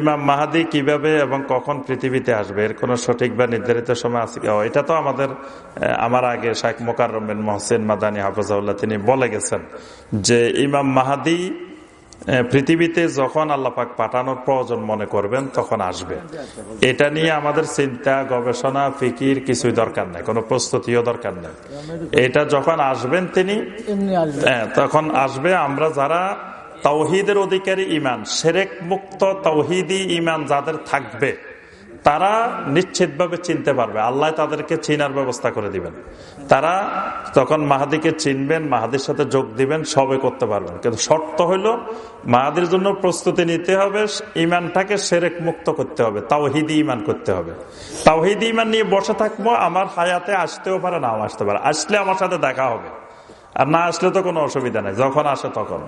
ইমাম মাহাদি কীভাবে এবং কখন পৃথিবীতে আসবে? এর কোন সঠিক বা নির্ধারিত সময় আছে? এটা তো আমাদের আমার আগে শাহ মোকার মহসেন মাদানী হাফাজাউল্লাহ তিনি বলে গেছেন যে ইমাম মাহাদি পৃথিবীতে যখন আল্লাপাক পাঠানোর প্রয়োজন মনে করবেন তখন আসবে। এটা নিয়ে আমাদের চিন্তা গবেষণা ফিকির কিছুই দরকার নেই কোনো প্রস্তুতিও দরকার নেই। এটা যখন আসবেন তিনি হ্যাঁ, তখন আসবে আমরা যারা তাওহিদের অধিকারী ইমান সেরেক মুক্ত তাওহিদি ইমান যাদের থাকবে, তারা নিশ্চিতভাবে চিনতে পারবে। আল্লাহ তাদেরকে চিনার ব্যবস্থা করে দিবেন। তারা তখন মাহাদিকে চিনবেন, মাহাদির সাথে যোগ দিবেন, সবে করতে পারবেন। কিন্তু শর্ত হইল, মাহাদির জন্য প্রস্তুতি নিতে হবে, ইমানটাকে সেরেক মুক্ত করতে হবে, তাওহিদি ইমান করতে হবে। তাওহিদি ইমান নিয়ে বসে থাকব, আমার হায়াতে আসতেও পারে, নাও আসতে পারে। আসলে আমার সাথে দেখা হবে। আর না আসলে তো কোনো অসুবিধা নেই, যখন আসে তখন।